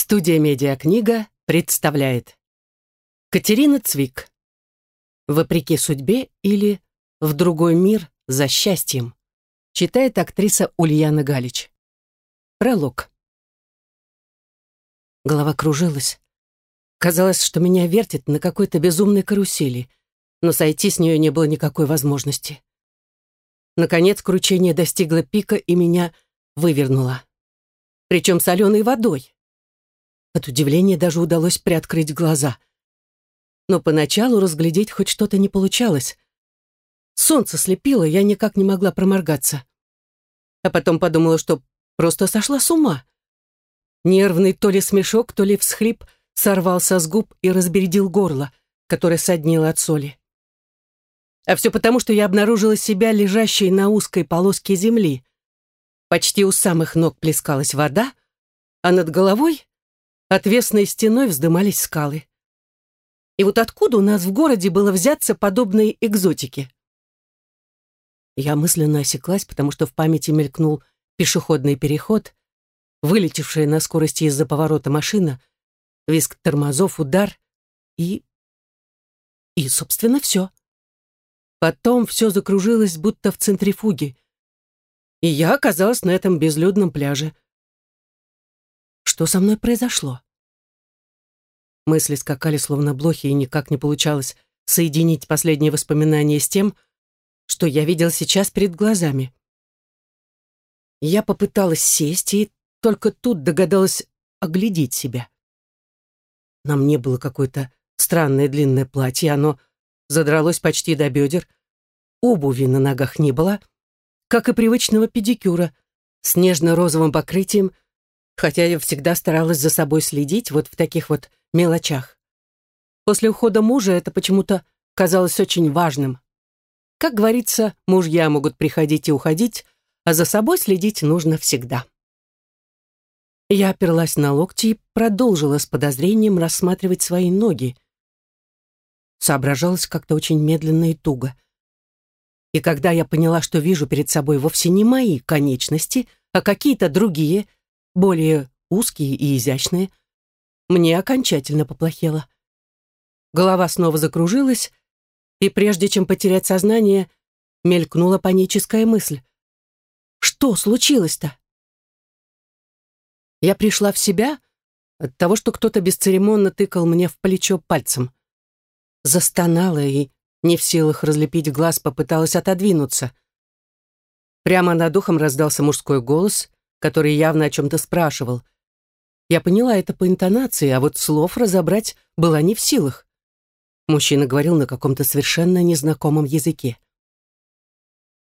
Студия «Медиакнига» представляет Катерина Цвик «Вопреки судьбе» или «В другой мир за счастьем» читает актриса Ульяна Галич. Пролог. Голова кружилась. Казалось, что меня вертит на какой-то безумной карусели, но сойти с нее не было никакой возможности. Наконец кручение достигло пика и меня вывернуло. Причем соленой водой. От удивления даже удалось приоткрыть глаза. Но поначалу разглядеть хоть что-то не получалось. Солнце слепило, я никак не могла проморгаться. А потом подумала, что просто сошла с ума. Нервный то ли смешок, то ли всхлип сорвался с губ и разбередил горло, которое соднило от соли. А все потому, что я обнаружила себя лежащей на узкой полоске земли. Почти у самых ног плескалась вода, а над головой отвесной стеной вздымались скалы. И вот откуда у нас в городе было взяться подобной экзотике? Я мысленно осеклась, потому что в памяти мелькнул пешеходный переход, вылетевшая на скорости из-за поворота машина, визг тормозов, удар и... И, собственно, все. Потом все закружилось, будто в центрифуге. И я оказалась на этом безлюдном пляже. Что со мной произошло? Мысли скакали словно блохи, и никак не получалось соединить последние воспоминания с тем, что я видел сейчас перед глазами. Я попыталась сесть, и только тут догадалась оглядеть себя. На мне было какое-то странное длинное платье, оно задралось почти до бедер, обуви на ногах не было, как и привычного педикюра с нежно-розовым покрытием, хотя я всегда старалась за собой следить вот в таких вот мелочах. После ухода мужа это почему-то казалось очень важным. Как говорится, мужья могут приходить и уходить, а за собой следить нужно всегда. Я оперлась на локти и продолжила с подозрением рассматривать свои ноги — соображалось как-то очень медленно и туго. И когда я поняла, что вижу перед собой вовсе не мои конечности, а какие-то другие, более узкие и изящные, мне окончательно поплохело. Голова снова закружилась, и прежде чем потерять сознание, мелькнула паническая мысль. Что случилось-то? Я пришла в себя от того, что кто-то бесцеремонно тыкал мне в плечо пальцем застонала и, не в силах разлепить глаз, попыталась отодвинуться. Прямо над ухом раздался мужской голос, который явно о чем-то спрашивал. Я поняла это по интонации, а вот слов разобрать была не в силах. Мужчина говорил на каком-то совершенно незнакомом языке.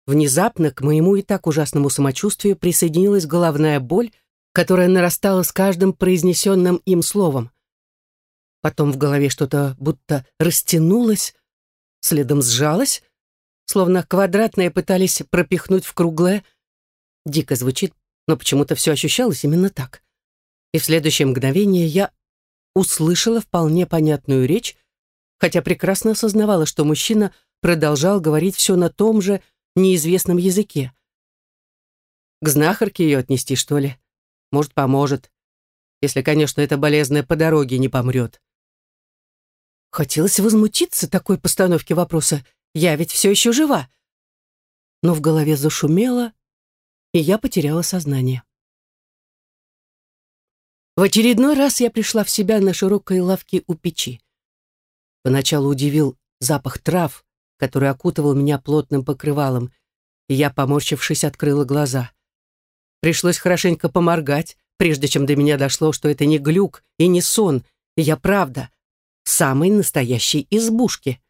Внезапно к моему и так ужасному самочувствию присоединилась головная боль, которая нарастала с каждым произнесенным им словом. Потом в голове что-то будто растянулось, следом сжалось, словно квадратное пытались пропихнуть в круглое. Дико звучит, но почему-то все ощущалось именно так. И в следующее мгновение я услышала вполне понятную речь, хотя прекрасно осознавала, что мужчина продолжал говорить все на том же неизвестном языке. К знахарке ее отнести, что ли? Может, поможет. Если, конечно, эта болезная по дороге не помрет. Хотелось возмутиться такой постановке вопроса. Я ведь все еще жива. Но в голове зашумело, и я потеряла сознание. В очередной раз я пришла в себя на широкой лавке у печи. Поначалу удивил запах трав, который окутывал меня плотным покрывалом, и я, поморщившись, открыла глаза. Пришлось хорошенько поморгать, прежде чем до меня дошло, что это не глюк и не сон, и я правда самой настоящей избушке.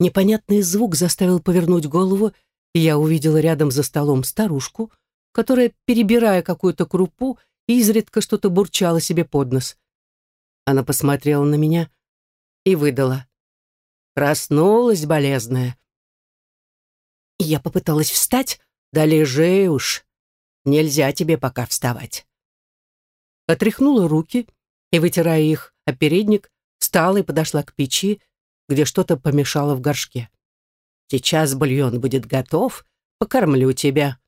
Непонятный звук заставил повернуть голову, и я увидела рядом за столом старушку, которая, перебирая какую-то крупу, изредка что-то бурчала себе под нос. Она посмотрела на меня и выдала. Проснулась болезная. я попыталась встать, да лежи уж. Нельзя тебе пока вставать. Отряхнула руки и, вытирая их о передник, встала и подошла к печи, где что-то помешало в горшке. «Сейчас бульон будет готов, покормлю тебя».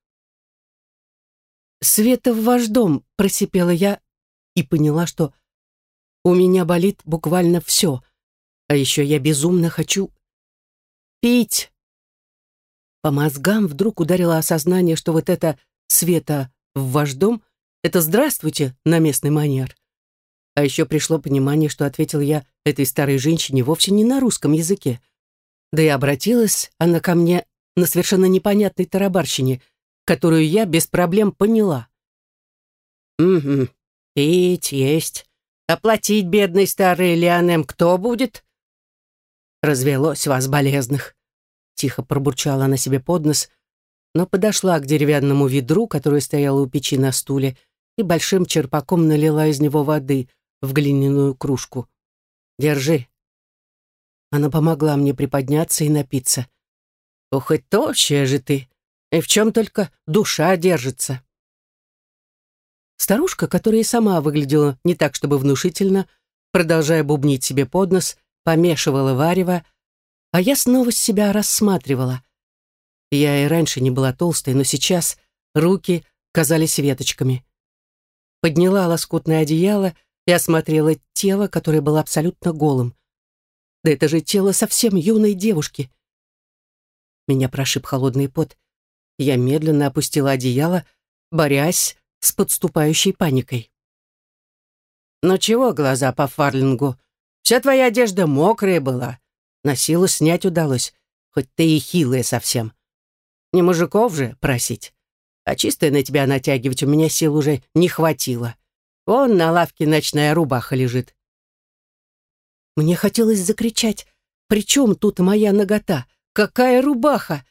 «Света в ваш дом», — просипела я, и поняла, что у меня болит буквально все. А еще я безумно хочу пить. По мозгам вдруг ударило осознание, что вот это «Света, в ваш дом» — это «Здравствуйте» на местный манер. А еще пришло понимание, что ответил я этой старой женщине вовсе не на русском языке. Да и обратилась она ко мне на совершенно непонятной тарабарщине, которую я без проблем поняла. «Угу, пить есть. Оплатить бедный старый Леонем кто будет?» «Развелось вас, болезных!» Тихо пробурчала она себе под нос, но подошла к деревянному ведру, которое стояло у печи на стуле, и большим черпаком налила из него воды в глиняную кружку. «Держи». Она помогла мне приподняться и напиться. «Ух и тощая же ты! И в чем только душа держится!» Старушка, которая и сама выглядела не так, чтобы внушительно, продолжая бубнить себе под нос, помешивала варево, а я снова себя рассматривала. Я и раньше не была толстой, но сейчас руки казались веточками. Подняла лоскутное одеяло и осмотрела тело, которое было абсолютно голым. Да это же тело совсем юной девушки. Меня прошиб холодный пот. Я медленно опустила одеяло, борясь с подступающей паникой. «Ну чего глаза по фарлингу? Вся твоя одежда мокрая была. На силу снять удалось, хоть ты и хилая совсем. Не мужиков же просить. А чистое на тебя натягивать у меня сил уже не хватило. Вон на лавке ночная рубаха лежит. Мне хотелось закричать. «При чем тут моя нагота? Какая рубаха?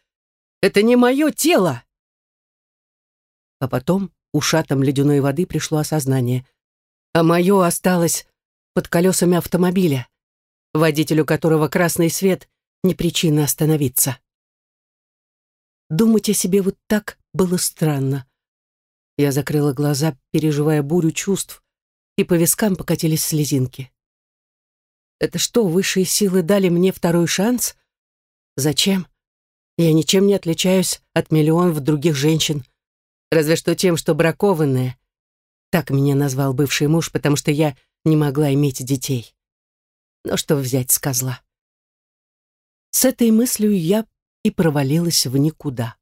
Это не мое тело!» А потом ушатом ледяной воды пришло осознание. А мое осталось под колесами автомобиля водителю которого красный свет не причина остановиться. Думать о себе вот так было странно. Я закрыла глаза, переживая бурю чувств, и по вискам покатились слезинки. Это что, высшие силы дали мне второй шанс? Зачем? Я ничем не отличаюсь от миллионов других женщин. Разве что тем, что бракованная. Так меня назвал бывший муж, потому что я не могла иметь детей. Но что взять с козла? С этой мыслью я и провалилась в никуда.